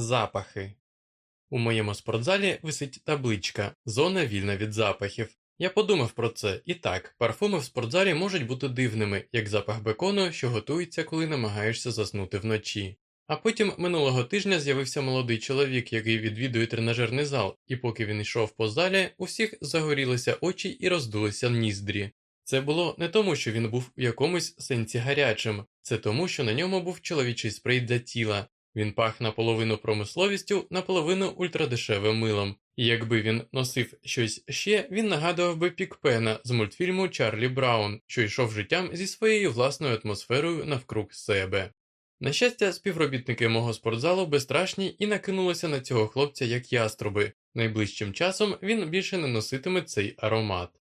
Запахи. У моєму спортзалі висить табличка Зона вільна від запахів. Я подумав про це, і так, парфуми в спортзалі можуть бути дивними, як запах бекону, що готується, коли намагаєшся заснути вночі. А потім минулого тижня з'явився молодий чоловік, який відвідує тренажерний зал, і поки він йшов по залі, у всіх загорілися очі і роздулися ніздрі. Це було не тому, що він був у якомусь сенсі гарячим, це тому, що на ньому був чоловічий спрей для тіла, він пах наполовину промисловістю, наполовину ультрадешевим милом, і якби він носив щось ще, він нагадував би Пікпена з мультфільму Чарлі Браун, що йшов життям зі своєю власною атмосферою навкруг себе. На щастя, співробітники мого спортзалу безстрашні і накинулися на цього хлопця як яструби. Найближчим часом він більше не носитиме цей аромат.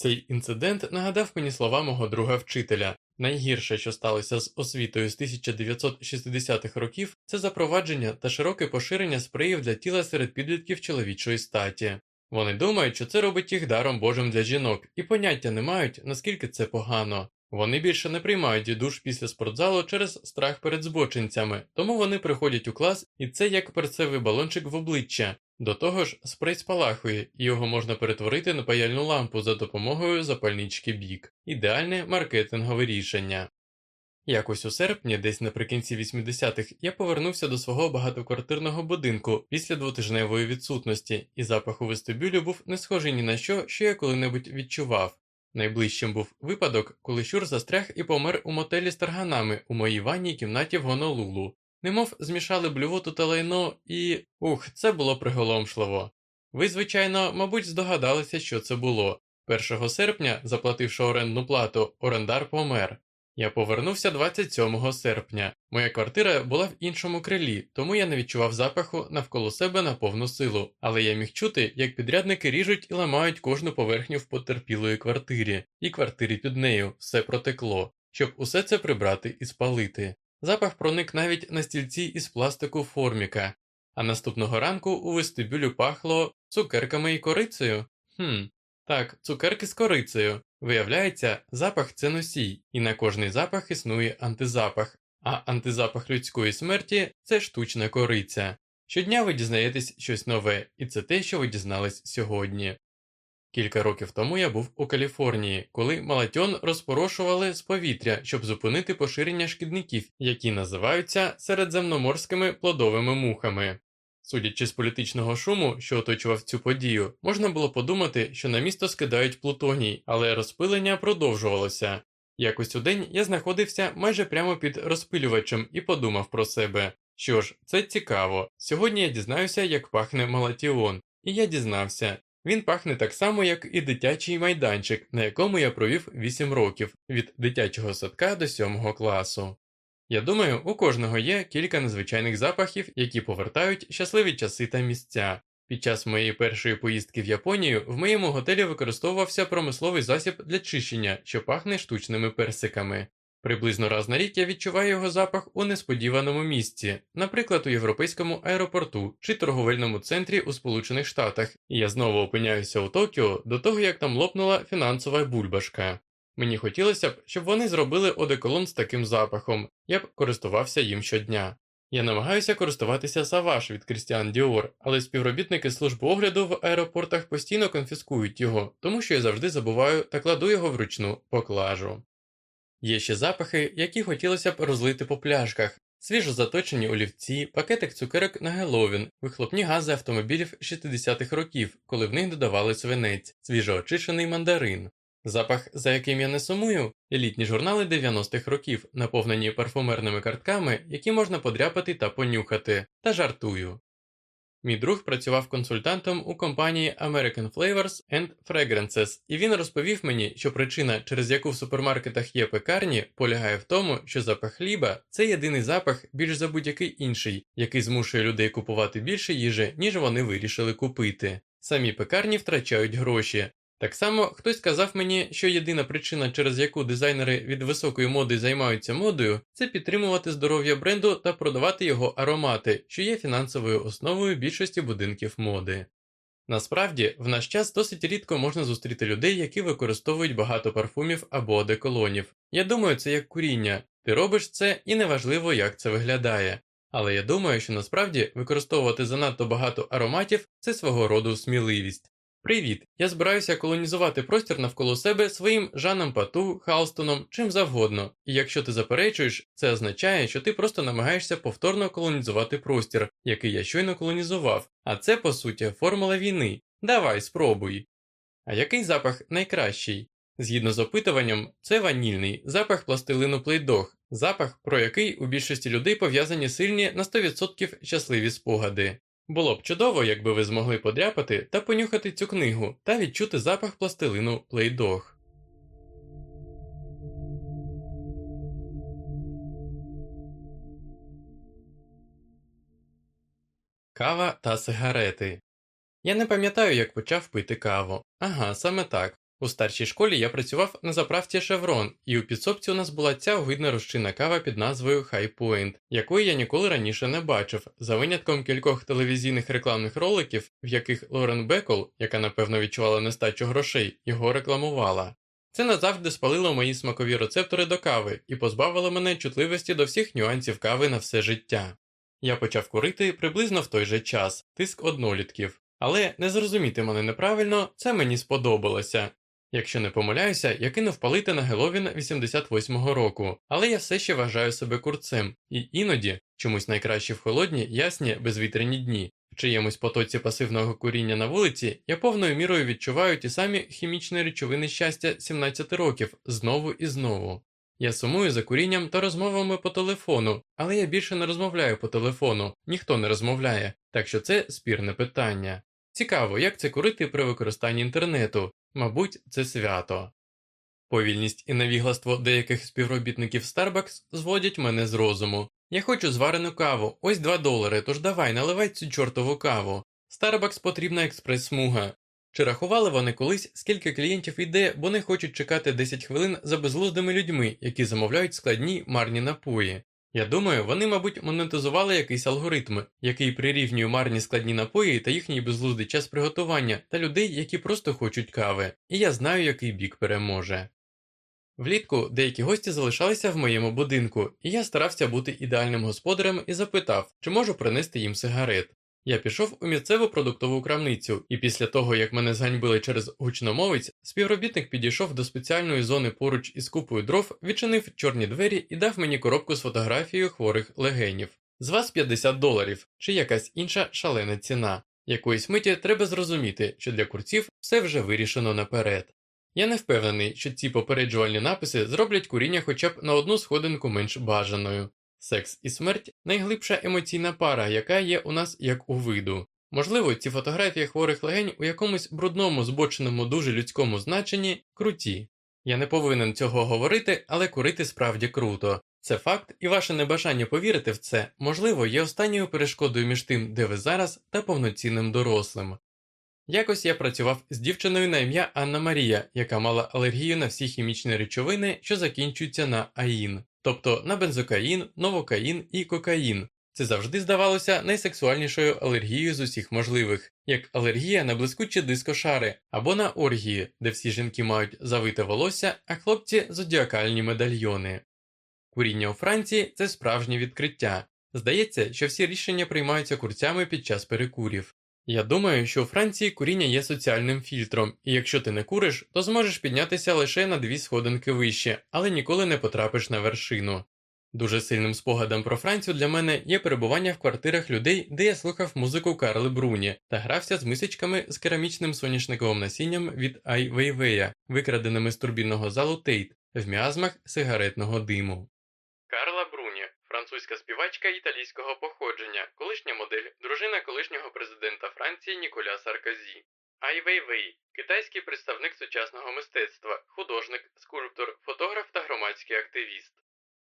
Цей інцидент нагадав мені слова мого друга вчителя Найгірше, що сталося з освітою з 1960-х років, це запровадження та широке поширення спреїв для тіла серед підлітків чоловічої статі. Вони думають, що це робить їх даром Божим для жінок, і поняття не мають, наскільки це погано. Вони більше не приймають душ після спортзалу через страх перед збочинцями, тому вони приходять у клас, і це як перцевий балончик в обличчя. До того ж, спрей спалахує, і його можна перетворити на паяльну лампу за допомогою запальнички бік, ідеальне маркетингове рішення. Якось у серпні, десь наприкінці 80-х, я повернувся до свого багатоквартирного будинку після двотижневої відсутності, і запах у вестибюлі був не схожий ні на що, що я коли-небудь відчував. Найближчим був випадок, коли щур застряг і помер у мотелі з тарганами у моїй ванній кімнаті в Гонолулу. Немов змішали блювоту та лайно і. ух, це було приголомшливо. Ви, звичайно, мабуть, здогадалися, що це було. 1 серпня, заплативши орендну плату, орендар помер. Я повернувся 27 серпня. Моя квартира була в іншому крилі, тому я не відчував запаху навколо себе на повну силу, але я міг чути, як підрядники ріжуть і ламають кожну поверхню в потерпілої квартирі, і квартирі під нею все протекло, щоб усе це прибрати і спалити. Запах проник навіть на стільці із пластику форміка, а наступного ранку у вестибюлю пахло цукерками і корицею. Хм, так, цукерки з корицею. Виявляється, запах це носій, і на кожний запах існує антизапах, а антизапах людської смерті це штучна кориця. Щодня ви дізнаєтесь щось нове, і це те, що ви дізнались сьогодні. Кілька років тому я був у Каліфорнії, коли малатьон розпорошували з повітря, щоб зупинити поширення шкідників, які називаються середземноморськими плодовими мухами. Судячи з політичного шуму, що оточував цю подію, можна було подумати, що на місто скидають плутоній, але розпилення продовжувалося. Якось у день я знаходився майже прямо під розпилювачем і подумав про себе. Що ж, це цікаво. Сьогодні я дізнаюся, як пахне малатіон, і я дізнався. Він пахне так само, як і дитячий майданчик, на якому я провів 8 років від дитячого садка до 7 класу. Я думаю, у кожного є кілька незвичайних запахів, які повертають щасливі часи та місця. Під час моєї першої поїздки в Японію в моєму готелі використовувався промисловий засіб для чищення, що пахне штучними персиками. Приблизно раз на рік я відчуваю його запах у несподіваному місці, наприклад, у європейському аеропорту чи торговельному центрі у Сполучених Штатах, і я знову опиняюся у Токіо до того, як там лопнула фінансова бульбашка. Мені хотілося б, щоб вони зробили одеколон з таким запахом, я б користувався їм щодня. Я намагаюся користуватися Sauvage від Крістіан Діор, але співробітники служби огляду в аеропортах постійно конфіскують його, тому що я завжди забуваю та кладу його в ручну поклажу. Є ще запахи, які хотілося б розлити по пляшках, свіжо заточені олівці, пакетик цукерок на Геловін, вихлопні гази автомобілів 60-х років, коли в них додавали свинець, свіжоочищений мандарин. Запах, за яким я не сумую, елітні журнали 90-х років, наповнені парфумерними картками, які можна подряпати та понюхати, та жартую. Мій друг працював консультантом у компанії American Flavors and Fragrances, і він розповів мені, що причина, через яку в супермаркетах є пекарні, полягає в тому, що запах хліба це єдиний запах більш за будь-який інший, який змушує людей купувати більше їжі, ніж вони вирішили купити. Самі пекарні втрачають гроші, так само хтось сказав мені, що єдина причина, через яку дизайнери від високої моди займаються модою, це підтримувати здоров'я бренду та продавати його аромати, що є фінансовою основою більшості будинків моди. Насправді, в наш час досить рідко можна зустріти людей, які використовують багато парфумів або одеколонів. Я думаю, це як куріння. Ти робиш це і неважливо, як це виглядає. Але я думаю, що насправді використовувати занадто багато ароматів це свого роду сміливість. Привіт! Я збираюся колонізувати простір навколо себе своїм Жаном Пату, Халстоном, чим завгодно, і якщо ти заперечуєш, це означає, що ти просто намагаєшся повторно колонізувати простір, який я щойно колонізував, а це, по суті, формула війни. Давай, спробуй. А який запах найкращий? Згідно з опитуванням, це ванільний запах пластилину плейдог, запах, про який у більшості людей пов'язані сильні на 100% щасливі спогади. Було б чудово, якби ви змогли подряпати та понюхати цю книгу та відчути запах пластилину плейдог. Кава та сигарети. Я не пам'ятаю, як почав пити каву. Ага, саме так. У старшій школі я працював на заправці Chevron, і у підсобці у нас була ця огидна розчинна кава під назвою Point, якої я ніколи раніше не бачив, за винятком кількох телевізійних рекламних роликів, в яких Лорен Бекол, яка напевно відчувала нестачу грошей, його рекламувала. Це назавжди спалило мої смакові рецептори до кави і позбавило мене чутливості до всіх нюансів кави на все життя. Я почав курити приблизно в той же час, тиск однолітків. Але не зрозуміти мене неправильно, це мені сподобалося. Якщо не помиляюся, я кинув палити на Геловін 88-го року, але я все ще вважаю себе курцем, і іноді, чомусь найкраще в холодні, ясні, безвітряні дні, в чиємусь потоці пасивного куріння на вулиці, я повною мірою відчуваю ті самі хімічні речовини щастя 17 років знову і знову. Я сумую за курінням та розмовами по телефону, але я більше не розмовляю по телефону, ніхто не розмовляє, так що це спірне питання. Цікаво, як це курити при використанні інтернету, мабуть, це свято. Повільність і невігластво деяких співробітників Starbucks зводять мене з розуму. Я хочу зварену каву, ось 2 долари, тож давай, наливай цю чортову каву. Starbucks потрібна експрес-смуга. Чи рахували вони колись, скільки клієнтів йде, бо не хочуть чекати 10 хвилин за безглуздими людьми, які замовляють складні марні напої? Я думаю, вони, мабуть, монетизували якийсь алгоритм, який прирівнює марні складні напої та їхній безглуздий час приготування та людей, які просто хочуть кави, і я знаю, який бік переможе. Влітку деякі гості залишалися в моєму будинку, і я старався бути ідеальним господарем і запитав, чи можу принести їм сигарет. Я пішов у місцеву продуктову крамницю, і після того, як мене зганьбили через гучномовець, співробітник підійшов до спеціальної зони поруч із купою дров, відчинив чорні двері і дав мені коробку з фотографією хворих легенів. З вас 50 доларів чи якась інша шалена ціна. Якоїсь миті треба зрозуміти, що для курців все вже вирішено наперед. Я не впевнений, що ці попереджувальні написи зроблять куріння хоча б на одну сходинку менш бажаною. Секс і смерть найглибша емоційна пара, яка є у нас як у виду. Можливо, ці фотографії хворих легень у якомусь брудному, збоченому, дуже людському значенні круті. Я не повинен цього говорити, але курити справді круто. Це факт, і ваше небажання повірити в це, можливо, є останньою перешкодою між тим, де ви зараз, та повноцінним дорослим. Якось я працював з дівчиною на ім'я Анна Марія, яка мала алергію на всі хімічні речовини, що закінчуються на аїн тобто на бензокаїн, новокаїн і кокаїн. Це завжди здавалося найсексуальнішою алергією з усіх можливих, як алергія на блискучі дискошари або на оргії, де всі жінки мають завите волосся, а хлопці зодіакальні медальйони. Куріння у Франції це справжнє відкриття. Здається, що всі рішення приймаються курцями під час перекурів. Я думаю, що у Франції куріння є соціальним фільтром, і якщо ти не куриш, то зможеш піднятися лише на дві сходинки вище, але ніколи не потрапиш на вершину. Дуже сильним спогадом про Францію для мене є перебування в квартирах людей, де я слухав музику Карли Бруні та грався з мисочками з керамічним соняшниковим насінням від Ай Вейвея, викраденими з турбінного залу Тейт, в міазмах сигаретного диму. Карла французька співачка італійського походження, колишня модель, дружина колишнього президента Франції Ніколя Саркозі. Ай Вейвей китайський представник сучасного мистецтва, художник, скульптор, фотограф та громадський активіст.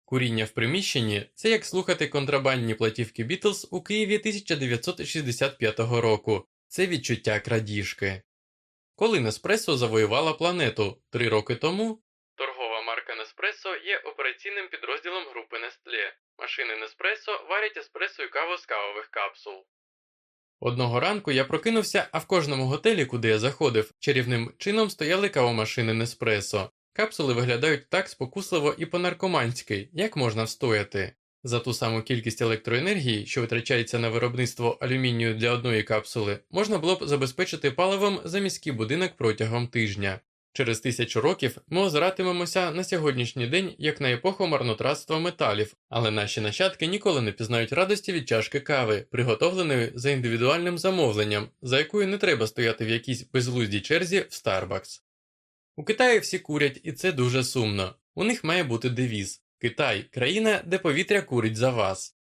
Куріння в приміщенні це як слухати контрабандні платівки Бітлз у Києві 1965 року. Це відчуття крадіжки. Коли Неспресо завоювала планету три роки тому, торгова марка Неспресо є операційним підрозділом групи Nestlé. Машини Неспресо варять еспресо і каву з кавових капсул. Одного ранку я прокинувся, а в кожному готелі, куди я заходив, чарівним чином стояли кавомашини Неспресо. Капсули виглядають так спокусливо і по-наркоманськи, як можна встояти. За ту саму кількість електроенергії, що витрачається на виробництво алюмінію для одної капсули, можна було б забезпечити паливом за міський будинок протягом тижня. Через тисячу років ми озиратимемося на сьогоднішній день як на епоху марнотратства металів, але наші нащадки ніколи не пізнають радості від чашки кави, приготовленої за індивідуальним замовленням, за якою не треба стояти в якійсь безглуздій черзі в Starbucks. У Китаї всі курять, і це дуже сумно. У них має бути девіз Китай країна, де повітря курить за вас.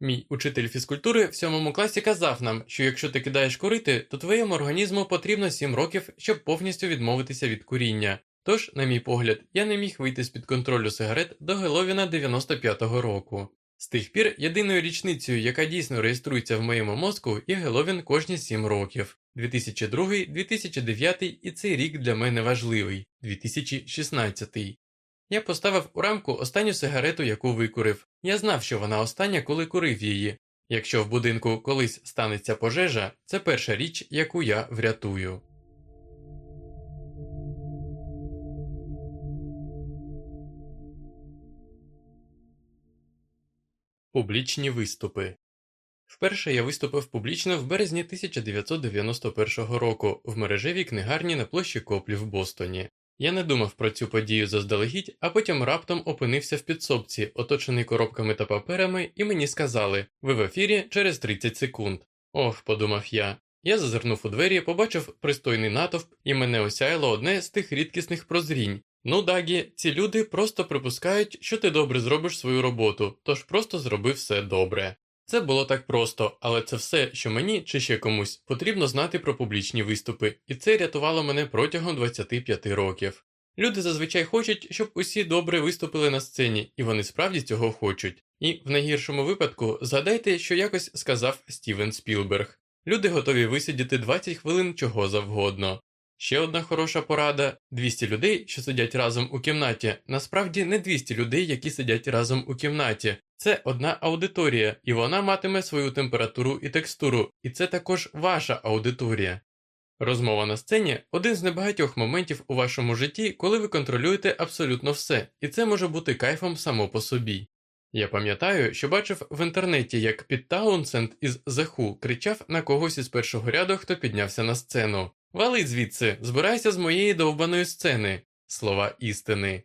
Мій учитель фізкультури в сьомому класі казав нам, що якщо ти кидаєш курити, то твоєму організму потрібно 7 років, щоб повністю відмовитися від куріння. Тож, на мій погляд, я не міг вийти з під контролю сигарет до Геловіна 95-го року. З тих пір єдиною річницею, яка дійсно реєструється в моєму мозку, є Геловін кожні 7 років 2002, 2009 і цей рік для мене важливий 2016. Я поставив у рамку останню сигарету, яку викурив. Я знав, що вона остання, коли курив її. Якщо в будинку колись станеться пожежа, це перша річ, яку я врятую. Публічні виступи Вперше я виступив публічно в березні 1991 року в мережевій книгарні на площі Коплі в Бостоні. Я не думав про цю подію заздалегідь, а потім раптом опинився в підсобці, оточений коробками та паперами, і мені сказали ви в ефірі через 30 секунд. Ох, подумав я. Я зазирнув у двері, побачив пристойний натовп, і мене осяяло одне з тих рідкісних прозрінь. Ну, Дагі, ці люди просто припускають, що ти добре зробиш свою роботу, тож просто зроби все добре. Це було так просто, але це все, що мені чи ще комусь потрібно знати про публічні виступи, і це рятувало мене протягом 25 років. Люди зазвичай хочуть, щоб усі добре виступили на сцені, і вони справді цього хочуть. І в найгіршому випадку згадайте, що якось сказав Стівен Спілберг люди готові висидіти 20 хвилин чого завгодно. Ще одна хороша порада: 200 людей, що сидять разом у кімнаті, насправді не 200 людей, які сидять разом у кімнаті. Це одна аудиторія, і вона матиме свою температуру і текстуру, і це також ваша аудиторія. Розмова на сцені один з небагатьох моментів у вашому житті, коли ви контролюєте абсолютно все, і це може бути кайфом само по собі. Я пам'ятаю, що бачив в інтернеті, як Піт Таунсенд із Who кричав на когось із першого ряду, хто піднявся на сцену. Вали звідси, збирайся з моєї довбаної сцени, слова істини.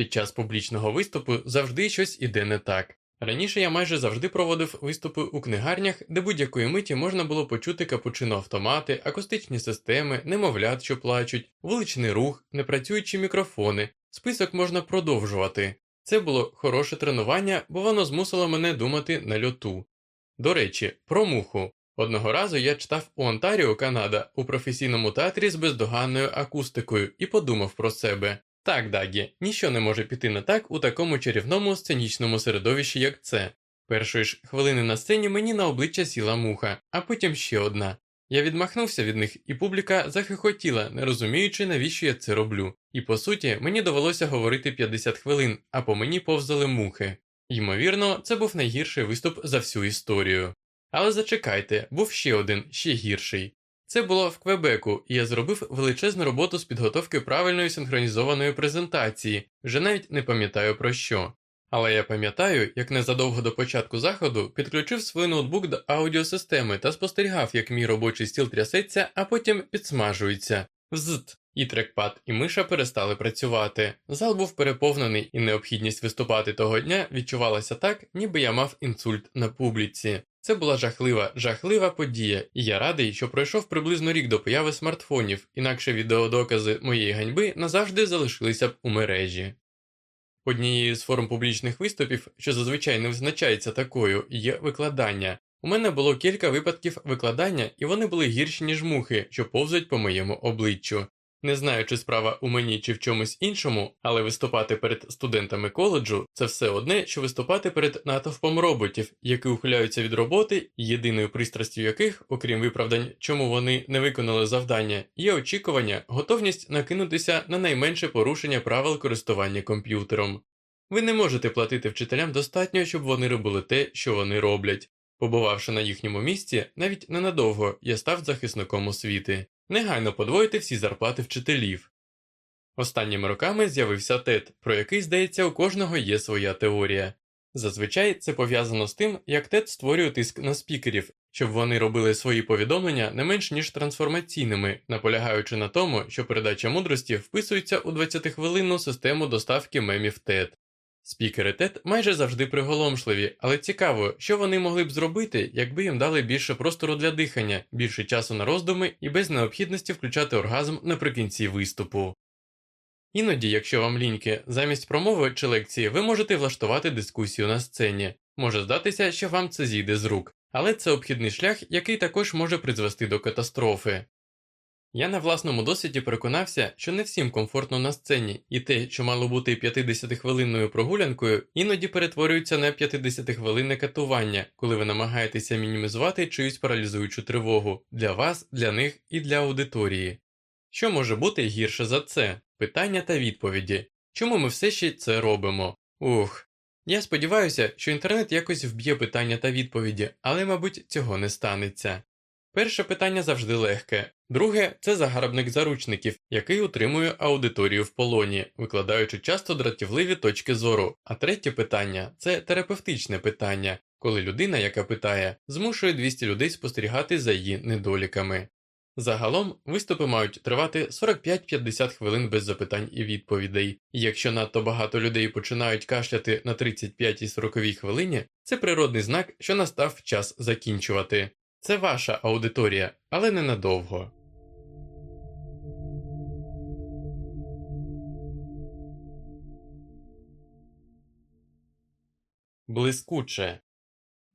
Під час публічного виступу завжди щось іде не так. Раніше я майже завжди проводив виступи у книгарнях, де будь-якої миті можна було почути капучино автомати, акустичні системи, немовлят, що плачуть, вуличний рух, непрацюючі мікрофони. Список можна продовжувати. Це було хороше тренування, бо воно змусило мене думати на льоту. До речі, про муху. Одного разу я читав у Онтаріо, Канада, у професійному театрі з бездоганною акустикою і подумав про себе. Так, Дагі, ніщо не може піти не так у такому чарівному сценічному середовищі, як це. Першої ж хвилини на сцені мені на обличчя сіла муха, а потім ще одна. Я відмахнувся від них, і публіка захихотіла, не розуміючи, навіщо я це роблю. І по суті, мені довелося говорити 50 хвилин, а по мені повзали мухи. Ймовірно, це був найгірший виступ за всю історію. Але зачекайте, був ще один, ще гірший. Це було в Квебеку, і я зробив величезну роботу з підготовки правильної синхронізованої презентації, вже навіть не пам'ятаю про що. Але я пам'ятаю, як незадовго до початку заходу підключив свій ноутбук до аудіосистеми та спостерігав, як мій робочий стіл трясеться, а потім підсмажується. Взт. І трекпад, і миша перестали працювати. Зал був переповнений, і необхідність виступати того дня відчувалася так, ніби я мав інсульт на публіці. Це була жахлива, жахлива подія, і я радий, що пройшов приблизно рік до появи смартфонів, інакше відеодокази моєї ганьби назавжди залишилися б у мережі. Однією з форм публічних виступів, що зазвичай не визначається такою, є викладання. У мене було кілька випадків викладання, і вони були гірші, ніж мухи, що повзуть по моєму обличчю. Не знаю, чи справа у мені чи в чомусь іншому, але виступати перед студентами коледжу це все одне, що виступати перед натовпом роботів, які ухиляються від роботи, єдиною пристрастю яких, окрім виправдань, чому вони не виконали завдання, є очікування, готовність накинутися на найменше порушення правил користування комп'ютером. Ви не можете платити вчителям достатньо, щоб вони робили те, що вони роблять. Побувавши на їхньому місці, навіть ненадовго я став захисником освіти негайно подвоїти всі зарплати вчителів. Останніми роками з'явився тет, про який, здається, у кожного є своя теорія. Зазвичай це пов'язано з тим, як TED створює тиск на спікерів, щоб вони робили свої повідомлення не менш ніж трансформаційними, наполягаючи на тому, що передача мудрості вписується у 20-хвилинну систему доставки мемів TED. Спікери TED майже завжди приголомшливі, але цікаво, що вони могли б зробити, якби їм дали більше простору для дихання, більше часу на роздуми і без необхідності включати оргазм наприкінці виступу. Іноді, якщо вам ліньки, замість промови чи лекції ви можете влаштувати дискусію на сцені. Може здатися, що вам це зійде з рук, але це обхідний шлях, який також може призвести до катастрофи. Я на власному досвіді переконався, що не всім комфортно на сцені, і те, що мало бути 50-хвилинною прогулянкою, іноді перетворюється на 50-хвилинне катування, коли ви намагаєтеся мінімізувати чиюсь паралізуючу тривогу для вас, для них і для аудиторії. Що може бути гірше за це? Питання та відповіді. Чому ми все ще це робимо? Ух. Я сподіваюся, що інтернет якось вб'є питання та відповіді, але, мабуть, цього не станеться. Перше питання завжди легке, друге це загарбник заручників, який утримує аудиторію в полоні, викладаючи часто дратівливі точки зору. А третє питання це терапевтичне питання, коли людина, яка питає, змушує 200 людей спостерігати за її недоліками. Загалом виступи мають тривати 45-50 хвилин без запитань і відповідей, і якщо надто багато людей починають кашляти на 35 і 40 хвилині, це природний знак, що настав час закінчувати. Це ваша аудиторія, але ненадовго. Блискуче.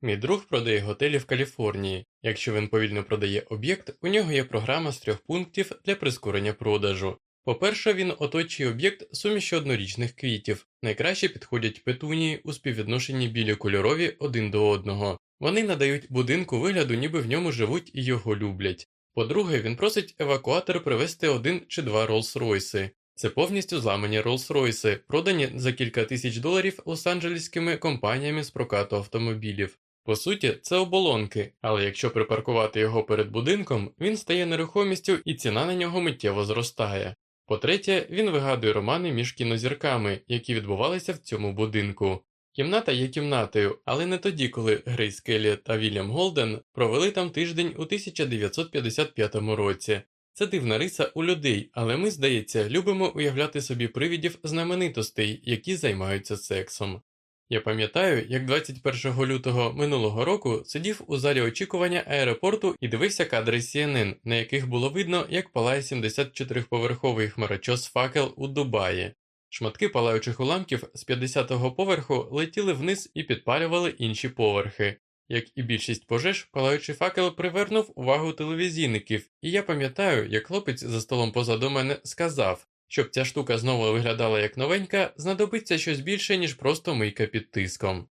Мій друг продає готелі в Каліфорнії. Якщо він повільно продає об'єкт, у нього є програма з трьох пунктів для прискорення продажу. По-перше, він оточує об'єкт суміші однорічних квітів, найкраще підходять петунії у співвідношенні білі кольорові один до одного. Вони надають будинку вигляду, ніби в ньому живуть і його люблять. По-друге, він просить евакуатор привезти один чи два Роллс-Ройси. Це повністю зламані Роллс-Ройси, продані за кілька тисяч доларів лос-анджелеськими компаніями з прокату автомобілів. По суті, це оболонки, але якщо припаркувати його перед будинком, він стає нерухомістю і ціна на нього миттєво зростає. По-третє, він вигадує романи між кінозірками, які відбувалися в цьому будинку. Кімната є кімнатою, але не тоді, коли Грейс Келлі та Вільям Голден провели там тиждень у 1955 році. Це дивна риса у людей, але ми, здається, любимо уявляти собі привідів знаменитостей, які займаються сексом. Я пам'ятаю, як 21 лютого минулого року сидів у залі очікування аеропорту і дивився кадри CNN, на яких було видно, як палає 74-поверховий хмарочос факел у Дубаї. Шматки палаючих уламків з 50-го поверху летіли вниз і підпалювали інші поверхи. Як і більшість пожеж, палаючий факел привернув увагу телевізійників, і я пам'ятаю, як хлопець за столом позаду мене сказав, щоб ця штука знову виглядала як новенька, знадобиться щось більше, ніж просто мийка під тиском.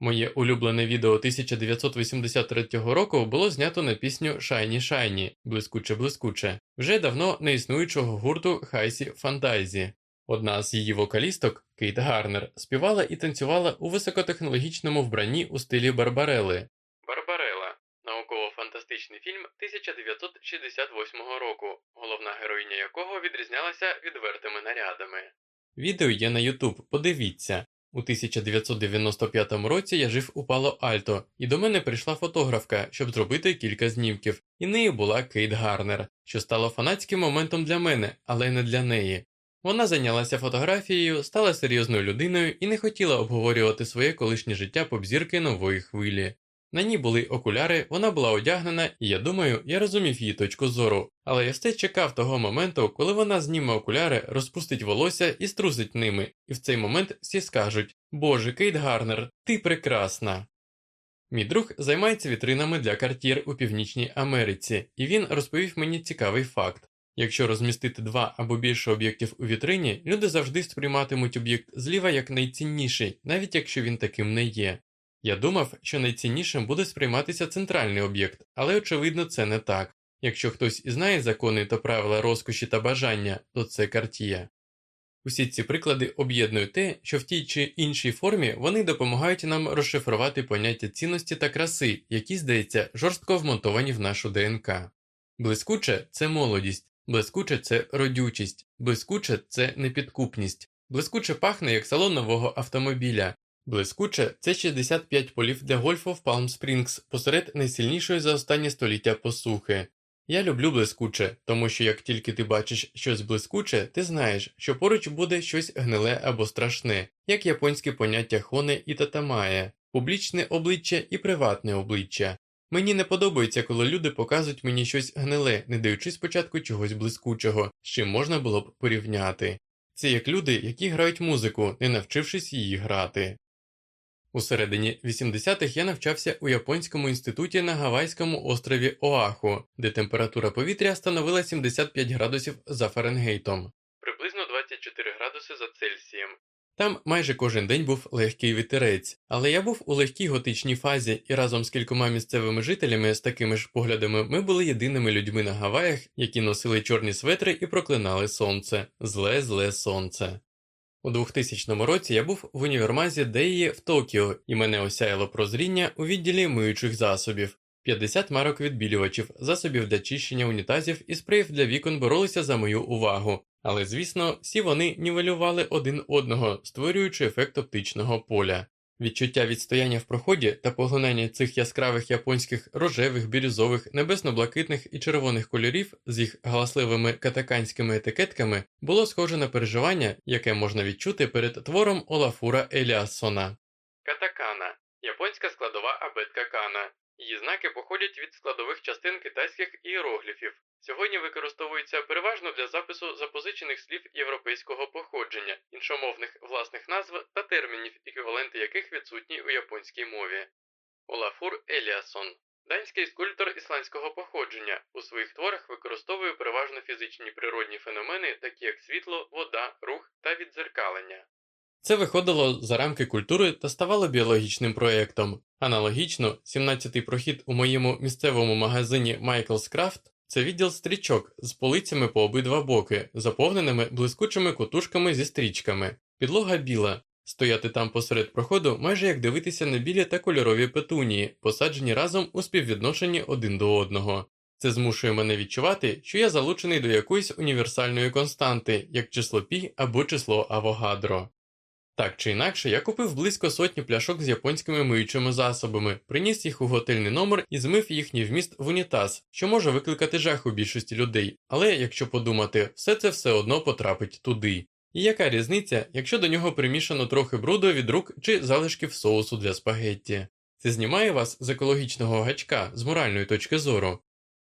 Моє улюблене відео 1983 року було знято на пісню Shiny Shiny блискуче блискуче, вже давно не існуючого гурту Haysi Fantayzee. Одна з її вокалісток, Кейт Гарнер, співала і танцювала у високотехнологічному вбранні у стилі Барбарели. Барбарела науково-фантастичний фільм 1968 року, головна героїня якого відрізнялася відвертими нарядами. Відео є на Ютуб, подивіться. У 1995 році я жив у Пало Альто, і до мене прийшла фотографка, щоб зробити кілька знімків, і нею була Кейт Гарнер, що стало фанатським моментом для мене, але не для неї. Вона зайнялася фотографією, стала серйозною людиною і не хотіла обговорювати своє колишнє життя попзірки нової хвилі. На ній були окуляри, вона була одягнена, і я думаю, я розумів її точку зору, але я все чекав того моменту, коли вона зніме окуляри, розпустить волосся і струсить ними, і в цей момент всі скажуть Боже, Кейт Гарнер, ти прекрасна. Мій друг займається вітринами для картір у Північній Америці, і він розповів мені цікавий факт. Якщо розмістити два або більше об'єктів у вітрині, люди завжди сприйматимуть об'єкт зліва як найцінніший, навіть якщо він таким не є. Я думав, що найціннішим буде сприйматися центральний об'єкт, але очевидно це не так. Якщо хтось і знає закони та правила розкоші та бажання, то це картія. Усі ці приклади об'єднують те, що в тій чи іншій формі вони допомагають нам розшифрувати поняття цінності та краси, які, здається, жорстко вмонтовані в нашу ДНК. Блискуче це молодість, блискуче це родючість, блискуче це непідкупність, блискуче пахне як салон нового автомобіля, Блискуче це 65 полів для гольфу в Палм Спрінгс посеред найсильнішої за останнє століття посухи. Я люблю блискуче, тому що як тільки ти бачиш щось блискуче, ти знаєш, що поруч буде щось гниле або страшне, як японське поняття хоне і татамає, публічне обличчя і приватне обличчя. Мені не подобається, коли люди показують мені щось гниле, не даючи спочатку чогось блискучого, з чим можна було б порівняти. Це як люди, які грають музику, не навчившись її грати. У середині 80-х я навчався у Японському інституті на Гавайському острові Оаху, де температура повітря становила 75 градусів за Фаренгейтом, приблизно 24 градуси за Цельсієм. Там майже кожен день був легкий вітерець, але я був у легкій готичній фазі, і разом з кількома місцевими жителями з такими ж поглядами ми були єдиними людьми на Гаваях, які носили чорні светри і проклинали сонце, зле зле сонце. У 2000 році я був в універмазі Деї в Токіо, і мене осяяло прозріння у відділі миючих засобів. 50 марок відбілювачів, засобів для чищення унітазів і спреїв для вікон боролися за мою увагу, але звісно, всі вони нівелювали один одного, створюючи ефект оптичного поля. Відчуття відстояння в проході та поглинання цих яскравих японських рожевих, бірюзових, небесно-блакитних і червоних кольорів з їх галасливими катаканськими етикетками було схоже на переживання, яке можна відчути перед твором Олафура Еліассона. Катакана японська складова абетка кана. Її знаки походять від складових частин китайських іерогліфів. Сьогодні використовуються переважно для запису запозичених слів європейського походження, іншомовних власних назв та термінів, еквіваленти яких відсутні у японській мові. Олафур Еліасон Данський скульптор ісландського походження у своїх творах використовує переважно фізичні природні феномени, такі як світло, вода, рух та віддзеркалення. Це виходило за рамки культури та ставало біологічним проєктом. Аналогічно, 17-й прохід у моєму місцевому магазині Michael's Craft це відділ стрічок з полицями по обидва боки, заповненими блискучими котушками зі стрічками. Підлога біла. Стояти там посеред проходу майже як дивитися на білі та кольорові петунії, посаджені разом у співвідношенні один до одного. Це змушує мене відчувати, що я залучений до якоїсь універсальної константи, як число пі або число авогадро. Так чи інакше, я купив близько сотні пляшок з японськими миючими засобами, приніс їх у готельний номер і змив їхній вміст в унітаз, що може викликати жах у більшості людей, але якщо подумати, все це все одно потрапить туди. І яка різниця, якщо до нього примішано трохи бруду від рук чи залишків соусу для спагетті? Це знімає вас з екологічного гачка з моральної точки зору.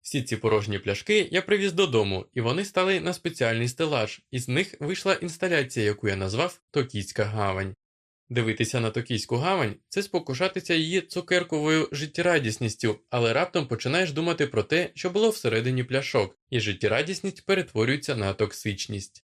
Всі ці порожні пляшки я привіз додому, і вони стали на спеціальний стелаж, і з них вийшла інсталяція, яку я назвав Токійська гавань. Дивитися на Токійську гавань це спокушатися її цукерковою життєрадісністю, але раптом починаєш думати про те, що було всередині пляшок, і життєрадісність перетворюється на токсичність.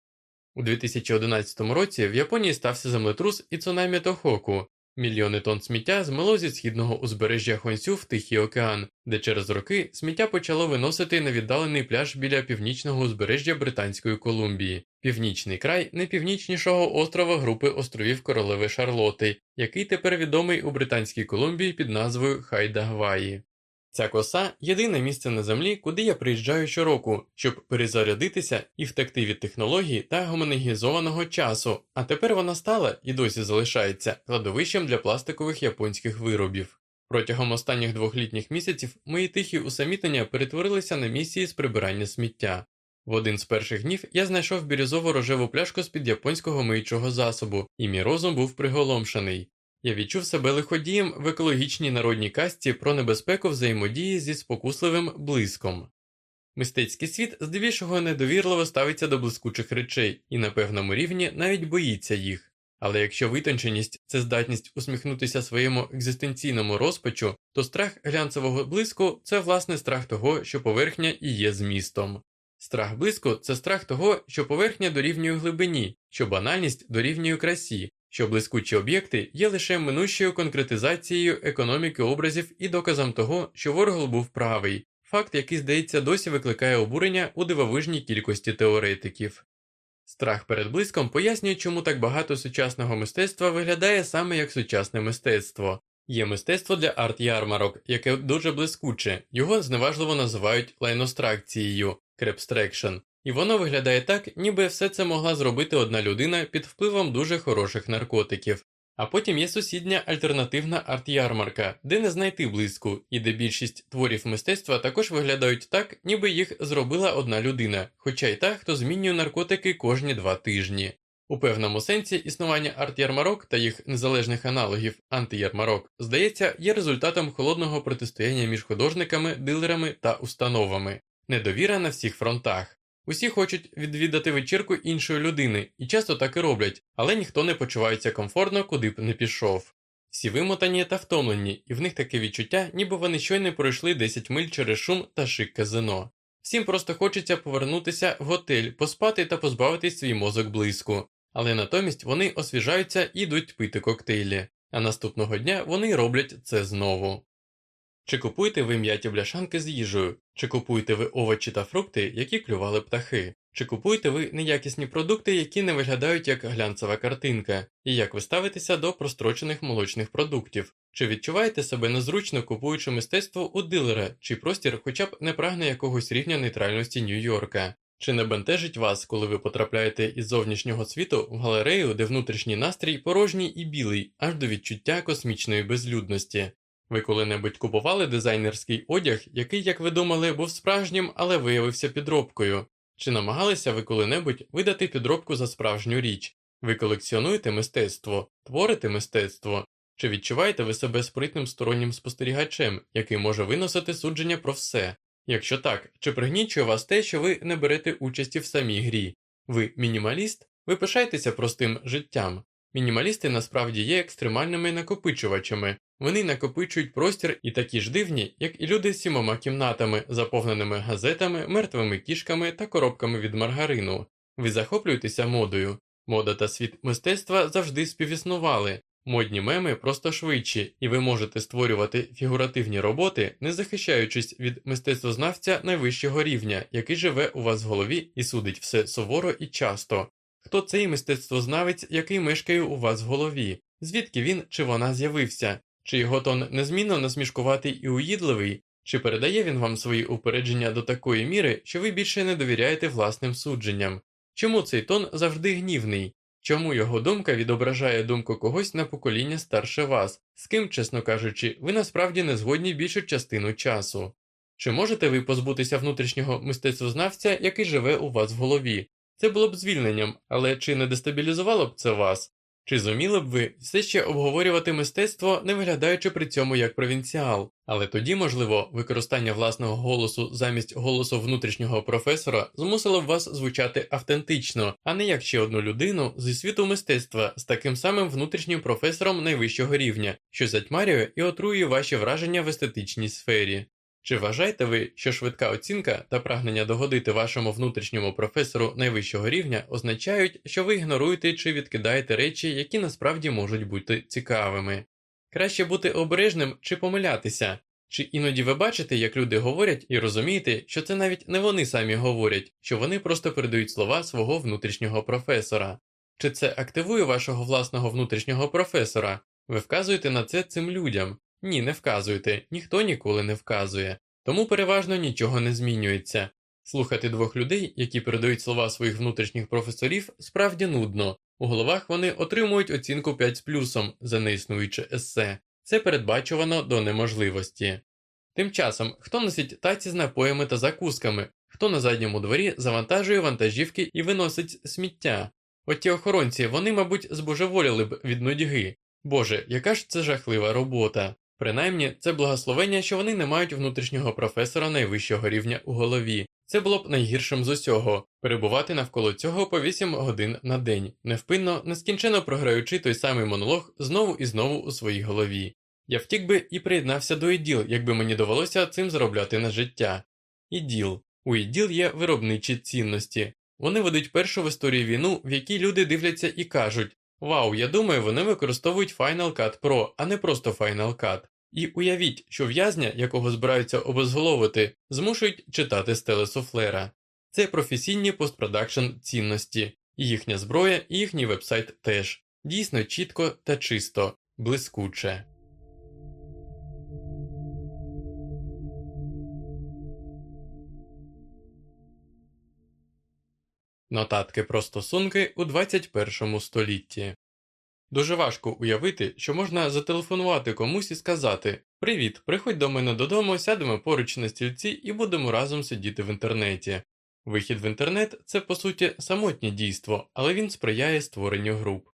У 2011 році в Японії стався землетрус і цунамі Тохоку, Мільйони тонн сміття змило зі східного узбережжя Хонсю в Тихий океан, де через роки сміття почало виносити на віддалений пляж біля північного узбережжя Британської Колумбії, північний край найпівнічнішого острова групи островів Королеви Шарлоти, який тепер відомий у Британській Колумбії під назвою Хайда Гваї. Ця коса єдине місце на землі, куди я приїжджаю щороку, щоб перезарядитися і втекти від технологій та гомонегізованого часу, а тепер вона стала і досі залишається кладовищем для пластикових японських виробів. Протягом останніх двох літніх місяців мої тихі усамітнення перетворилися на місії з прибирання сміття. В один з перших днів я знайшов бірюзово рожеву пляшку з під японського миючого засобу, і мій розум був приголомшений. Я відчув себе лиходієм в екологічній народній касті про небезпеку взаємодії зі спокусливим блиском. Мистецький світ здебільшого недовірливо ставиться до блискучих речей і на певному рівні навіть боїться їх. Але якщо витонченість це здатність усміхнутися своєму екзистенційному розпачу, то страх глянцевого блиску це власне страх того, що поверхня і є змістом. Страх блиску це страх того, що поверхня дорівнює глибині, що банальність дорівнює красі, що блискучі об'єкти є лише минущою конкретизацією економіки образів і доказом того, що Воргол був правий, факт, який, здається, досі викликає обурення у дивовижній кількості теоретиків. Страх перед блиском пояснює, чому так багато сучасного мистецтва виглядає саме як сучасне мистецтво. Є мистецтво для арт-ярмарок, яке дуже блискуче, його зневажливо називають лайностракцією crapstraction, і воно виглядає так, ніби все це могла зробити одна людина під впливом дуже хороших наркотиків. А потім є сусідня альтернативна арт-ярмарка, де не знайти блиску, і де більшість творів мистецтва також виглядають так, ніби їх зробила одна людина, хоча й та, хто змінює наркотики кожні два тижні. У певному сенсі існування арт-ярмарок та їх незалежних аналогів антиярмарок, здається, є результатом холодного протистояння між художниками, дилерами та установами, недовіра на всіх фронтах. Усі хочуть відвідати вечірку іншої людини, і часто так і роблять, але ніхто не почувається комфортно, куди б не пішов. Всі вимотані та втомлені, і в них таке відчуття, ніби вони щойно пройшли 10 миль через шум та шик казино. Всім просто хочеться повернутися в готель, поспати та позбавити свій мозок блиску, але натомість вони освіжаються і йдуть пити коктейлі, а наступного дня вони роблять це знову. Чи купуєте ви м'яті бляшанки з їжею, чи купуєте ви овочі та фрукти, які клювали птахи, чи купуєте ви неякісні продукти, які не виглядають як глянцева картинка, і як ви ставитеся до прострочених молочних продуктів, чи відчуваєте себе незручно купуючи мистецтво у дилера, чи простір хоча б не прагне якогось рівня нейтральності Нью-Йорка? Чи не бентежить вас, коли ви потрапляєте із зовнішнього світу в галерею, де внутрішній настрій порожній і білий, аж до відчуття космічної безлюдності? Ви коли-небудь купували дизайнерський одяг, який, як ви думали, був справжнім, але виявився підробкою? Чи намагалися ви коли-небудь видати підробку за справжню річ? Ви колекціонуєте мистецтво, творите мистецтво? Чи відчуваєте ви себе спритним стороннім спостерігачем, який може виносити судження про все? Якщо так, чи пригнічує вас те, що ви не берете участі в самій грі? Ви мінімаліст? Ви пишаєтеся простим життям. Мінімалісти насправді є екстремальними накопичувачами, вони накопичують простір і такі ж дивні, як і люди з сімома кімнатами, заповненими газетами, мертвими кішками та коробками від маргарину. Ви захоплюєтеся модою. Мода та світ мистецтва завжди співіснували, модні меми просто швидші, і ви можете створювати фігуративні роботи, не захищаючись від мистецтвознавця найвищого рівня, який живе у вас в голові і судить все суворо і часто. Хто цей мистецтвознавець, який мешкає у вас в голові? Звідки він чи вона з'явився? Чи його тон незмінно насмішкуватий і уїдливий, чи передає він вам свої упередження до такої міри, що ви більше не довіряєте власним судженням? Чому цей тон завжди гнівний? Чому його думка відображає думку когось на покоління старше вас, з ким, чесно кажучи, ви насправді не згодні більшу частину часу? Чи можете ви позбутися внутрішнього мистецтвознавця, який живе у вас в голові? Це було б звільненням, але чи не дестабілізувало б це вас? Чи зуміли б ви все ще обговорювати мистецтво, не виглядаючи при цьому як провінціал, але тоді, можливо, використання власного голосу замість голосу внутрішнього професора змусило б вас звучати автентично, а не як ще одну людину зі світу мистецтва з таким самим внутрішнім професором найвищого рівня, що затьмарює і отруює ваші враження в естетичній сфері. Чи вважаєте ви, що швидка оцінка та прагнення догодити вашому внутрішньому професору найвищого рівня означають, що ви ігноруєте чи відкидаєте речі, які насправді можуть бути цікавими? Краще бути обережним чи помилятися, чи іноді ви бачите, як люди говорять, і розумієте, що це навіть не вони самі говорять, що вони просто передають слова свого внутрішнього професора? Чи це активує вашого власного внутрішнього професора? Ви вказуєте на це цим людям, ні, не вказуєте, ніхто ніколи не вказує, тому переважно нічого не змінюється. Слухати двох людей, які передають слова своїх внутрішніх професорів, справді нудно. У головах вони отримують оцінку 5 з плюсом за неіснуюче есе. Це передбачувано до неможливості. Тим часом, хто носить таці з напоями та закусками, хто на задньому дворі завантажує вантажівки і виносить сміття. Оті охоронці вони, мабуть, збожеволіли б від нудьги. Боже, яка ж це жахлива робота. Принаймні, це благословення, що вони не мають внутрішнього професора найвищого рівня у голові. Це було б найгіршим з усього перебувати навколо цього по 8 годин на день, невпинно, нескінченно програючи той самий монолог знову і знову у своїй голові. Я втік би і приєднався до іділ, якби мені довелося цим заробляти на життя. Іділ. У іділ є виробничі цінності. Вони ведуть першу в історії війну, в якій люди дивляться і кажуть Вау, я думаю, вони використовують Final Cut Pro, а не просто Final Cut. І уявіть, що в'язня, якого збираються обезголовити, змушують читати з телесофлера. Це професійні постпродакшн цінності, їхня зброя, і їхній вебсайт теж дійсно чітко та чисто, блискуче. Нотатки про стосунки у 21 столітті Дуже важко уявити, що можна зателефонувати комусь і сказати Привіт, приходь до мене додому, сядемо поруч на стільці і будемо разом сидіти в інтернеті. Вихід в інтернет це по суті самотнє дійство, але він сприяє створенню груп.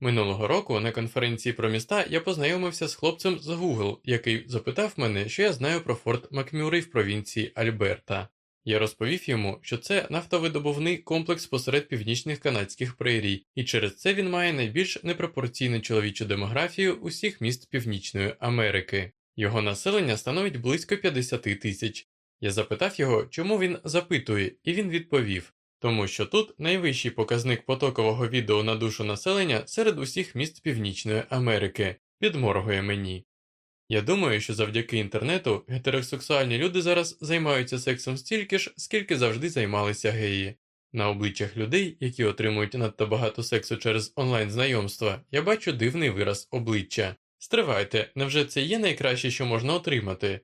Минулого року на конференції про міста я познайомився з хлопцем з Google, який запитав мене, що я знаю про Форт Макмюррей в провінції Альберта. Я розповів йому, що це нафтовидобувний комплекс посеред північних канадських прерій, і через це він має найбільш непропорційну чоловічу демографію усіх міст Північної Америки. Його населення становить близько 50 тисяч. Я запитав його, чому він запитує, і він відповів тому що тут найвищий показник потокового відео на душу населення серед усіх міст Північної Америки, підморгує мені. Я думаю, що завдяки інтернету гетеросексуальні люди зараз займаються сексом стільки ж, скільки завжди займалися геї. На обличчях людей, які отримують надто багато сексу через онлайн знайомства, я бачу дивний вираз обличчя. Стривайте, невже це є найкраще, що можна отримати?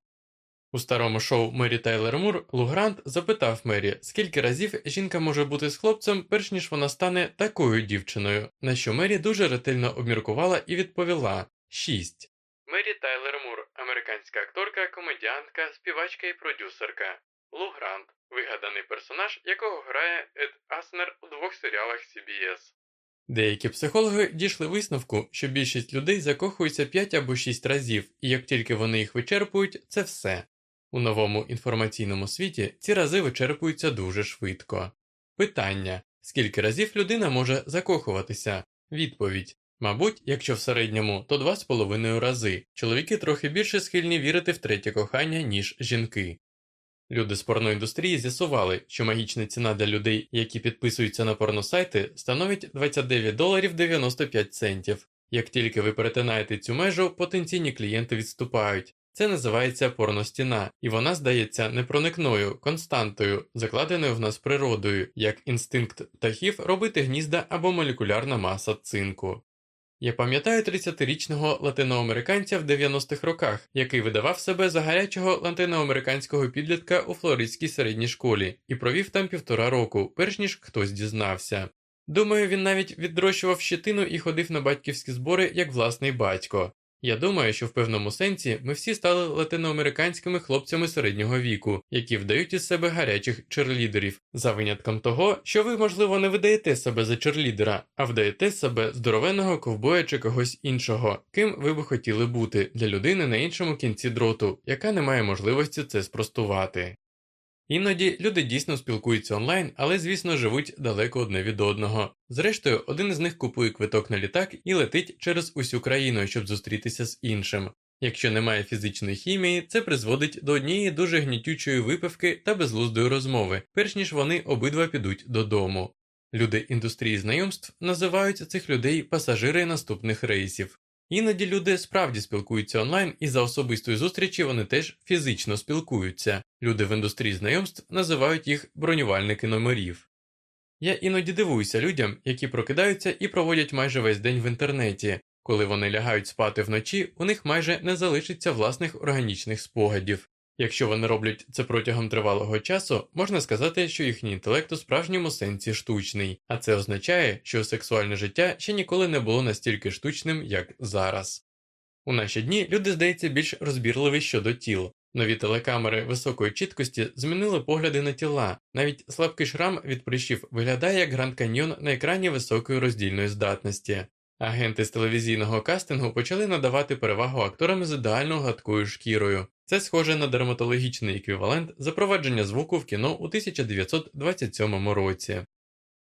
У старому шоу Мері Тайлер Мур Лу Грант запитав Мері, скільки разів жінка може бути з хлопцем, перш ніж вона стане такою дівчиною, на що Мері дуже ретельно обміркувала і відповіла шість. Мері Тайлер американська акторка, комедіантка, співачка і продюсерка. Лу Грант, вигаданий персонаж, якого грає Ед Аснер у двох серіалах CBS. Деякі психологи дійшли висновку, що більшість людей закохуються 5 або 6 разів, і як тільки вони їх вичерпують, це все. У новому інформаційному світі ці рази вичерпуються дуже швидко. Питання скільки разів людина може закохуватися? Відповідь Мабуть, якщо в середньому, то 2,5 рази. Чоловіки трохи більше схильні вірити в третє кохання, ніж жінки. Люди з порноіндустрії з'ясували, що магічна ціна для людей, які підписуються на порносайти, становить 29 доларів 95 центів. Як тільки ви перетинаєте цю межу, потенційні клієнти відступають. Це називається порностіна, і вона здається непроникною, константою, закладеною в нас природою, як інстинкт птахів робити гнізда або молекулярна маса цинку. Я пам'ятаю 30-річного латиноамериканця в 90-х роках, який видавав себе за гарячого латиноамериканського підлітка у флоридській середній школі і провів там півтора року, перш ніж хтось дізнався. Думаю, він навіть відрощував щетину і ходив на батьківські збори як власний батько. Я думаю, що в певному сенсі ми всі стали латиноамериканськими хлопцями середнього віку, які вдають із себе гарячих черлідерів, за винятком того, що ви, можливо, не видаєте себе за черлідера, а вдаєте себе здоровенного ковбоя чи когось іншого, ким ви би хотіли бути для людини на іншому кінці дроту, яка не має можливості це спростувати. Іноді люди дійсно спілкуються онлайн, але, звісно, живуть далеко одне від одного. Зрештою, один із них купує квиток на літак і летить через усю країну, щоб зустрітися з іншим. Якщо немає фізичної хімії, це призводить до однієї дуже гнітючої випивки та безглуздої розмови, перш ніж вони обидва підуть додому. Люди індустрії знайомств називають цих людей пасажири наступних рейсів. Іноді люди справді спілкуються онлайн, і за особистої зустрічі вони теж фізично спілкуються. Люди в індустрії знайомств називають їх бронювальники номерів. Я іноді дивуюся людям, які прокидаються і проводять майже весь день в інтернеті. Коли вони лягають спати вночі, у них майже не залишиться власних органічних спогадів. Якщо вони роблять це протягом тривалого часу, можна сказати, що їхній інтелект у справжньому сенсі штучний, а це означає, що сексуальне життя ще ніколи не було настільки штучним, як зараз. У наші дні люди, здається, більш розбірливі щодо тіл. Нові телекамери високої чіткості змінили погляди на тіла, навіть слабкий шрам від прищів виглядає як Гранд Каньйон на екрані високої роздільної здатності. Агенти з телевізійного кастингу почали надавати перевагу акторам з ідеально гладкою шкірою. Це схоже на дерматологічний еквівалент запровадження звуку в кіно у 1927 році.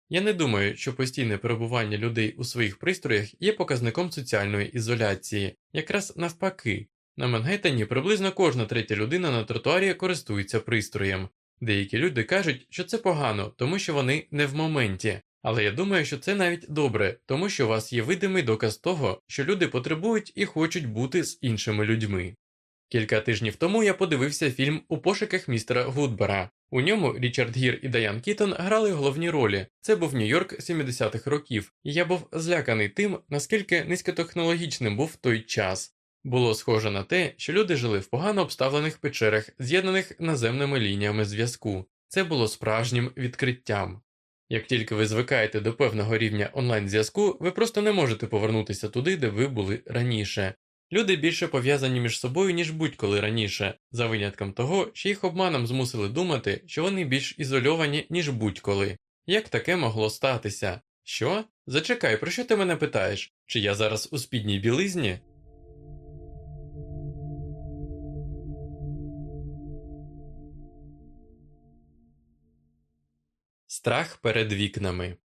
Я не думаю, що постійне перебування людей у своїх пристроях є показником соціальної ізоляції, якраз навпаки. На Мангеттені приблизно кожна третя людина на тротуарі користується пристроєм. Деякі люди кажуть, що це погано, тому що вони не в моменті, але я думаю, що це навіть добре, тому що у вас є видимий доказ того, що люди потребують і хочуть бути з іншими людьми. Кілька тижнів тому я подивився фільм у пошуках містера Гудбера. У ньому Річард Гір і Даян Кітон грали головні ролі. Це був Нью-Йорк 70-х років, і я був зляканий тим, наскільки низькотехнологічним був той час. Було схоже на те, що люди жили в погано обставлених печерах, з'єднаних наземними лініями зв'язку. Це було справжнім відкриттям. Як тільки ви звикаєте до певного рівня онлайн-зв'язку, ви просто не можете повернутися туди, де ви були раніше. Люди більше пов'язані між собою, ніж будь-коли раніше, за винятком того, що їх обманом змусили думати, що вони більш ізольовані, ніж будь-коли. Як таке могло статися? Що? Зачекай, про що ти мене питаєш? Чи я зараз у спідній білизні? Страх перед вікнами.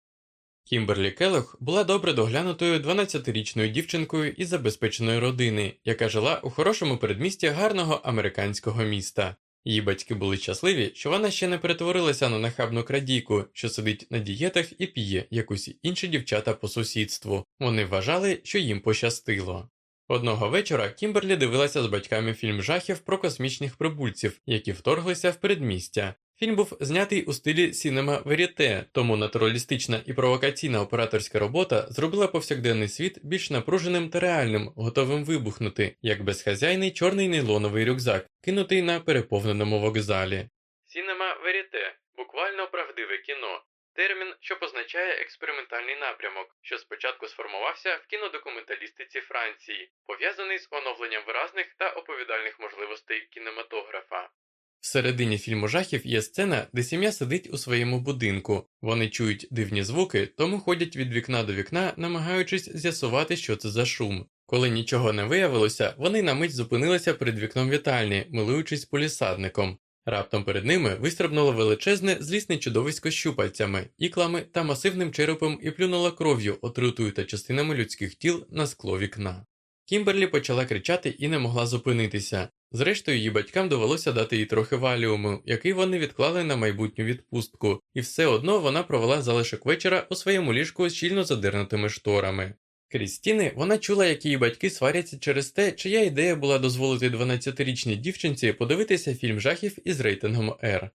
Кімберлі Келох була добре доглянутою 12-річною дівчинкою із забезпеченої родини, яка жила у хорошому передмісті гарного американського міста. Її батьки були щасливі, що вона ще не перетворилася на нахабну крадійку, що сидить на дієтах і п'є, як усі інші дівчата по сусідству. Вони вважали, що їм пощастило. Одного вечора Кімберлі дивилася з батьками фільм жахів про космічних прибульців, які вторглися в передмістя. Фільм був знятий у стилі cinéma vérité, тому натуралістична і провокаційна операторська робота зробила повсякденний світ більш напруженим та реальним, готовим вибухнути, як безхазяйний чорний нейлоновий рюкзак, кинутий на переповненому вокзалі. Cinéma vérité буквально правдиве кіно. Термін, що позначає експериментальний напрямок, що спочатку сформувався в кінодокументалістиці Франції, пов'язаний з оновленням виразних та оповідальних можливостей кінематографа. Всередині фільму жахів є сцена, де сім'я сидить у своєму будинку. Вони чують дивні звуки, тому ходять від вікна до вікна, намагаючись з'ясувати, що це за шум. Коли нічого не виявилося, вони на мить зупинилися перед вікном вітальні, милуючись полісадником. Раптом перед ними вистрибнуло величезне злісне чудовисько щупальцями, іклами та масивним черепом і плюнуло кров'ю, отрутою та частинами людських тіл на скло вікна. Кімберлі почала кричати і не могла зупинитися. Зрештою, її батькам довелося дати їй трохи валіуму, який вони відклали на майбутню відпустку, і все одно вона провела залишок вечора у своєму ліжку з щільно задернутими шторами. Крізь стіни вона чула, як її батьки сваряться через те, чия ідея була дозволити 12-річній дівчинці подивитися фільм жахів із рейтингом R.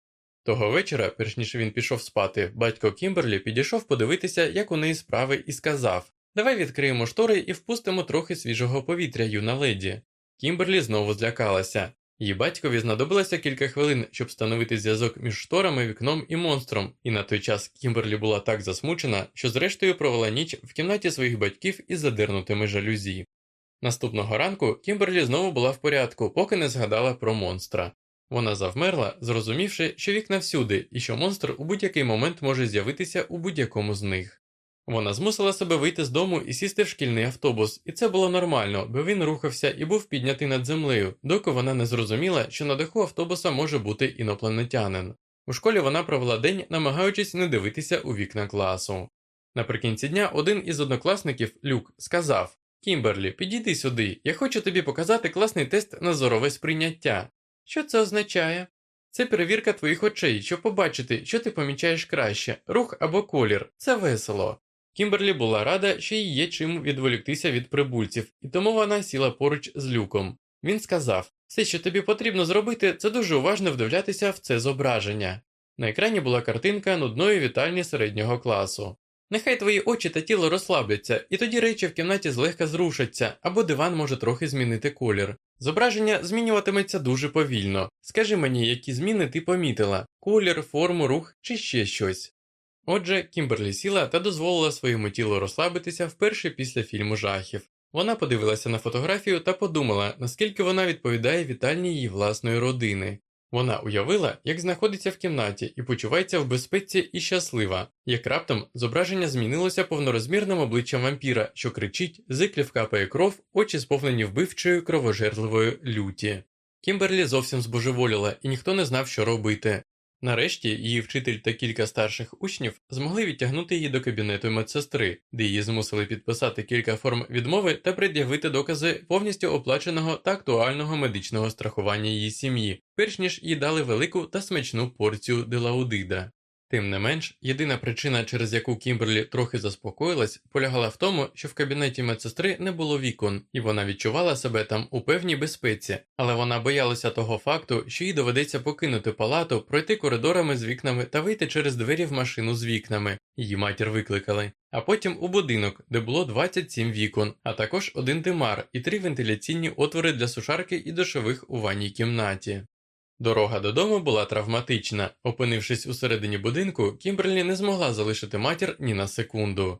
Того вечора, перш ніж він пішов спати, батько Кімберлі підійшов подивитися, як у неї справи, і сказав Давай відкриємо штори і впустимо трохи свіжого повітря, юна леді. Кімберлі знову злякалася. Її батькові знадобилося кілька хвилин, щоб встановити зв'язок між шторами, вікном і монстром, і на той час Кімберлі була так засмучена, що зрештою провела ніч в кімнаті своїх батьків із задернутими жалюзі. Наступного ранку Кімберлі знову була в порядку, поки не згадала про монстра. Вона завмерла, зрозумівши, що вікна всюди, і що монстр у будь-який момент може з'явитися у будь-якому з них. Вона змусила себе вийти з дому і сісти в шкільний автобус, і це було нормально, бо він рухався і був піднятий над землею, доки вона не зрозуміла, що на даху автобуса може бути інопланетянин. У школі вона провела день, намагаючись не дивитися у вікна класу. Наприкінці дня один із однокласників, Люк, сказав Кімберлі, підійди сюди, я хочу тобі показати класний тест на зорове сприйняття. Що це означає? Це перевірка твоїх очей, щоб побачити, що ти помічаєш краще, рух або колір. Це весело. Кімберлі була рада, що їй є чим відволіктися від прибульців, і тому вона сіла поруч з люком. Він сказав: все, що тобі потрібно зробити, це дуже уважно вдивлятися в це зображення. На екрані була картинка нудної вітальні середнього класу. Нехай твої очі та тіло розслабляться, і тоді речі в кімнаті злегка зрушаться, або диван може трохи змінити колір. Зображення змінюватиметься дуже повільно. Скажи мені, які зміни ти помітила: колір, форму, рух чи ще щось. Отже, Кімберлі сіла та дозволила своєму тілу розслабитися вперше після фільму жахів. Вона подивилася на фотографію та подумала, наскільки вона відповідає вітальні її власної родини. Вона уявила, як знаходиться в кімнаті і почувається в безпеці і щаслива, як раптом зображення змінилося повнорозмірним обличчям вампіра, що кричить, з іклів капає кров, очі сповнені вбивчою кровожерливої люті. Кімберлі зовсім збожеволіла, і ніхто не знав, що робити. Нарешті її вчитель та кілька старших учнів змогли відтягнути її до кабінету медсестри, де її змусили підписати кілька форм відмови та пред'явити докази повністю оплаченого та актуального медичного страхування її сім'ї, перш ніж їй дали велику та смачну порцію делаудида. Тим не менш, єдина причина, через яку Кімберлі трохи заспокоїлась, полягала в тому, що в кабінеті медсестри не було вікон, і вона відчувала себе там у певній безпеці, але вона боялася того факту, що їй доведеться покинути палату, пройти коридорами з вікнами та вийти через двері в машину з вікнами. Її матір викликали. А потім у будинок, де було 27 вікон, а також один димар і три вентиляційні отвори для сушарки і душових у ванній кімнаті. Дорога додому була травматична. Опинившись усередині будинку, Кімберлі не змогла залишити матір ні на секунду.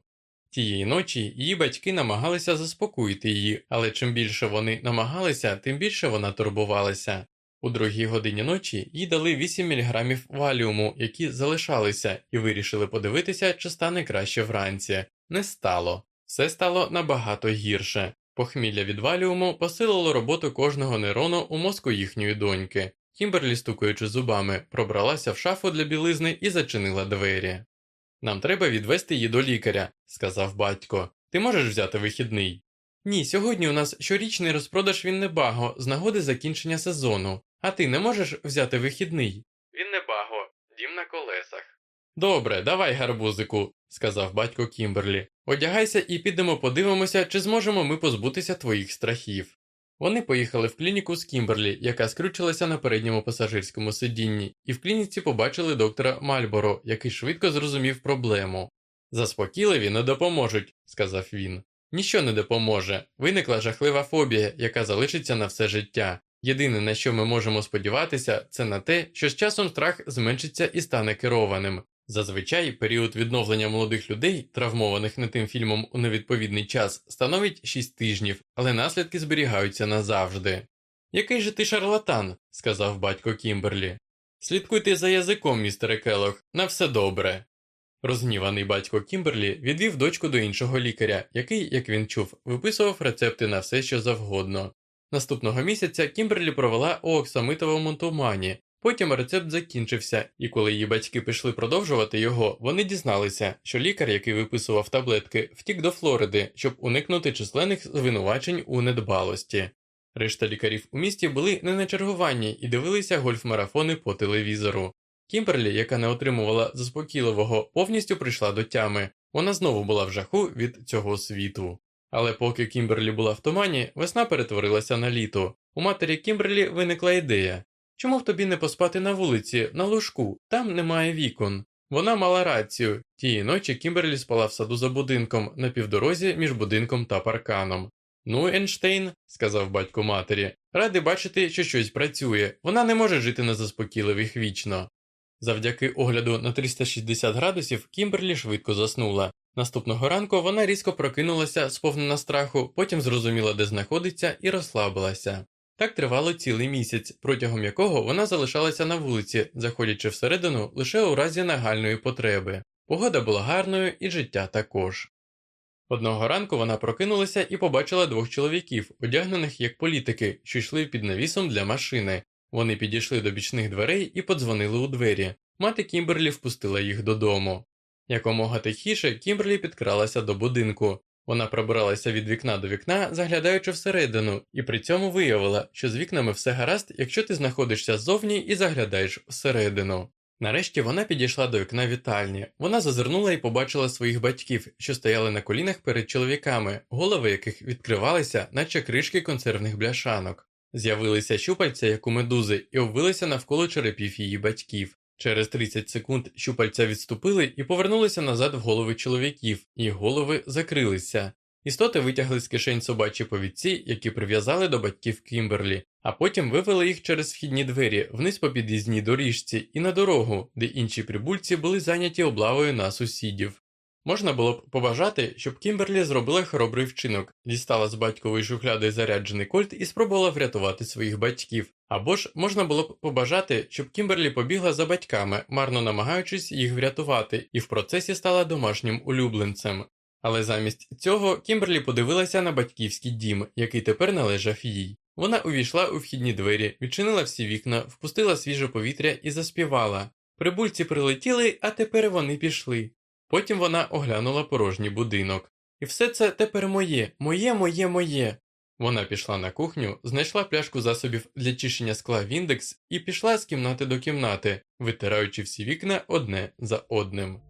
Тієї ночі її батьки намагалися заспокоїти її, але чим більше вони намагалися, тим більше вона турбувалася. У другій годині ночі їй дали 8 мг валіуму, які залишалися, і вирішили подивитися, чи стане краще вранці. Не стало. Все стало набагато гірше. Похмілля від валіуму посилило роботу кожного нейрону у мозку їхньої доньки. Кімберлі, стукаючи зубами, пробралася в шафу для білизни і зачинила двері. Нам треба відвести її до лікаря, сказав батько. Ти можеш взяти вихідний? Ні, сьогодні у нас щорічний розпродаж Winnebago з нагоди закінчення сезону, а ти не можеш взяти вихідний? Winnebago, дім на колесах. Добре, давай, гарбузику, сказав батько Кімберлі. Одягайся і підемо подивимося, чи зможемо ми позбутися твоїх страхів. Вони поїхали в клініку з Кімберлі, яка скручилася на передньому пасажирському сидінні, і в клініці побачили доктора Мальборо, який швидко зрозумів проблему. Заспокійливі не допоможуть, сказав він. Ніщо не допоможе. Виникла жахлива фобія, яка залишиться на все життя. Єдине, на що ми можемо сподіватися, це на те, що з часом страх зменшиться і стане керованим. Зазвичай період відновлення молодих людей, травмованих не тим фільмом у невідповідний час, становить 6 тижнів, але наслідки зберігаються назавжди. Який же ти шарлатан, сказав батько Кімберлі. Слідкуйте за язиком, містере Келох, на все добре. Розгніваний батько Кімберлі відвів дочку до іншого лікаря, який, як він чув, виписував рецепти на все, що завгодно. Наступного місяця Кімберлі провела у оксамитовому тумані, потім рецепт закінчився, і коли її батьки пішли продовжувати його, вони дізналися, що лікар, який виписував таблетки, втік до Флориди, щоб уникнути численних звинувачень у недбалості. Решта лікарів у місті були не на чергуванні і дивилися гольф-марафони по телевізору. Кімберлі, яка не отримувала заспокійливого, повністю прийшла до тями. Вона знову була в жаху від цього світу. Але поки Кімберлі була в тумані, весна перетворилася на літо. У матері Кімберлі виникла ідея чому б тобі не поспати на вулиці, на лужку, там немає вікон. Вона мала рацію. Тієї ночі Кімберлі спала в саду за будинком, на півдорозі між будинком та парканом. Ну, Ейнштейн, сказав батько матері, радий бачити, що щось працює, вона не може жити на заспокійливих вічно. Завдяки огляду на 360 градусів Кімберлі швидко заснула. Наступного ранку вона різко прокинулася, сповнена страху, потім зрозуміла, де знаходиться, і розслабилася. Так тривало цілий місяць, протягом якого вона залишалася на вулиці, заходячи всередину лише у разі нагальної потреби. Погода була гарною і життя також. Одного ранку вона прокинулася і побачила двох чоловіків, одягнених як політики, що йшли під навісом для машини. Вони підійшли до бічних дверей і подзвонили у двері. Мати Кімберлі впустила їх додому. Якомога тихіше Кімберлі підкралася до будинку. Вона пробиралася від вікна до вікна, заглядаючи всередину, і при цьому виявила, що з вікнами все гаразд, якщо ти знаходишся ззовні і заглядаєш всередину. Нарешті вона підійшла до вікна вітальні. Вона зазирнула і побачила своїх батьків, що стояли на колінах перед чоловіками, голови яких відкривалися, наче кришки консервних бляшанок. З'явилися щупальця, як у медузи, і обвилися навколо черепів її батьків. Через 30 секунд щупальця відступили і повернулися назад в голови чоловіків, і голови закрилися. Істоти витягли з кишень собачі повідці, які прив'язали до батьків Кімберлі, а потім вивели їх через вхідні двері вниз по під'їзній доріжці і на дорогу, де інші прибульці були зайняті облавою на сусідів. Можна було б побажати, щоб Кімберлі зробила хоробрий вчинок, дістала з батькової шухляди заряджений кольт і спробувала врятувати своїх батьків. Або ж можна було б побажати, щоб Кімберлі побігла за батьками, марно намагаючись їх врятувати, і в процесі стала домашнім улюбленцем. Але замість цього Кімберлі подивилася на батьківський дім, який тепер належав їй. Вона увійшла у вхідні двері, відчинила всі вікна, впустила свіже повітря і заспівала. Прибульці прилетіли, а тепер вони пішли. Потім вона оглянула порожній будинок. І все це тепер моє, моє, моє, моє. Вона пішла на кухню, знайшла пляшку засобів для чищення скла в індекс і пішла з кімнати до кімнати, витираючи всі вікна одне за одним.